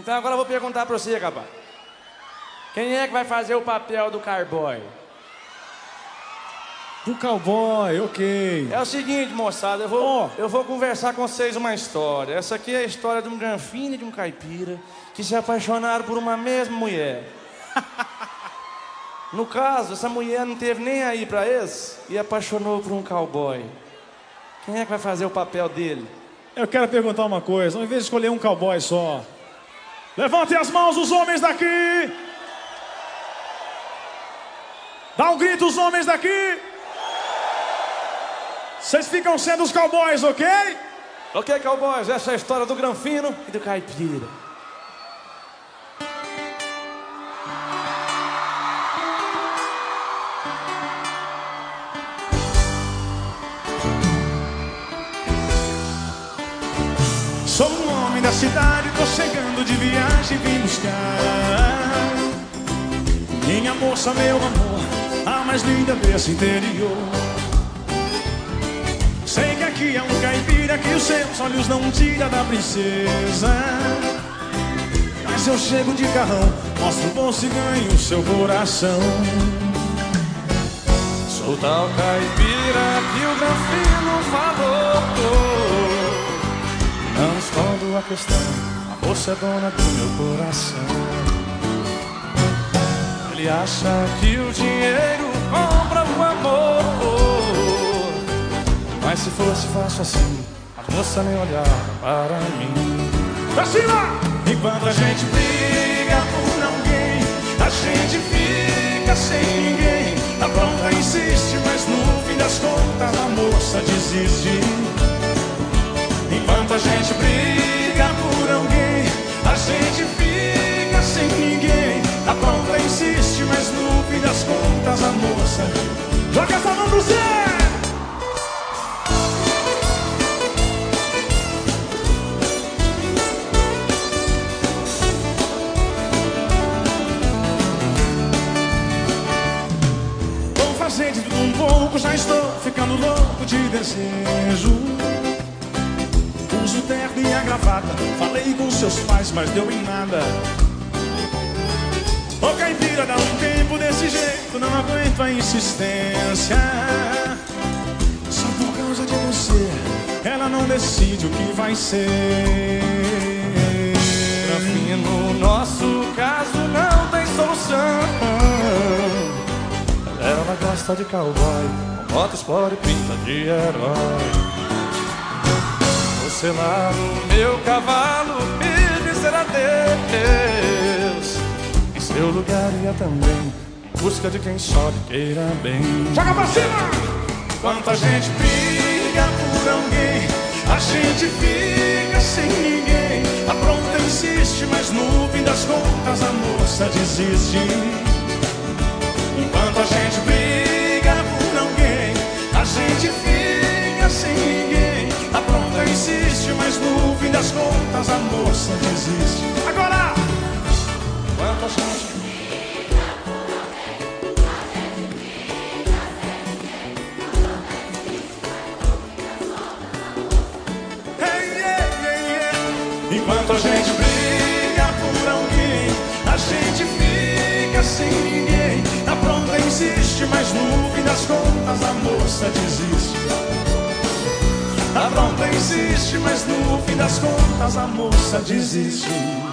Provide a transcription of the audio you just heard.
Então agora eu vou perguntar pra você, rapaz. Quem é que vai fazer o papel do carboy? Do cowboy, ok. É o seguinte, moçada, eu vou, eu vou conversar com vocês uma história. Essa aqui é a história de um granfino e de um caipira que se apaixonaram por uma mesma mulher. No caso, essa mulher não teve nem aí pra esse e apaixonou por um cowboy. Quem é que vai fazer o papel dele? Eu quero perguntar uma coisa, ao invés de escolher um cowboy só, levantem as mãos os homens daqui! Dá um grito os homens daqui! Vocês ficam sendo os cowboys, ok? Ok, cowboys, essa é a história do granfino e do caipira. Sou um homem da cidade, tô chegando de viagem, vim buscar. Minha moça, meu amor, a mais linda desse interior. Sei que aqui é um caipira que os seus olhos não tira da princesa. Mas eu chego de carrão, mostro o bolso e ganho o seu coração. Sou tal caipira que o granfino falou escondo a questão, a moça é dona do meu coração. Ele acha que o dinheiro compra o amor. Mas se fosse fácil assim, a moça nem olhava para mim. Pra cima! Enquanto a gente briga por alguém, a gente fica sem ninguém. A pronta insiste, mas no fim das contas a moça desiste. Moça joga essa mão no céu. Vou fazer de tudo um pouco, já estou ficando louco de desejo uso terno e a gravata. Falei com seus pais, mas deu em nada. Não aguento a insistência. Só por causa de você, ela não decide o que vai ser. Enfim, no nosso caso não tem solução. Ela gosta de cowboy, moto esporte e pinta de herói você lá no meu cavalo me dizer adeus. Em seu lugar ia também, busca de quem só queira bem. Joga pra cima! Enquanto a gente briga por alguém, a gente fica sem ninguém. A pronta insiste, mas no fim das contas a moça desiste. Enquanto a gente briga por alguém, a gente fica sem ninguém. A pronta insiste, mas no fim das contas a moça desiste. Agora! Enquanto a gente Enquanto a gente briga por alguém, a gente fica sem ninguém. A pronta insiste, mas no fim das contas a moça desiste. A pronta insiste, mas no fim das contas a moça desiste.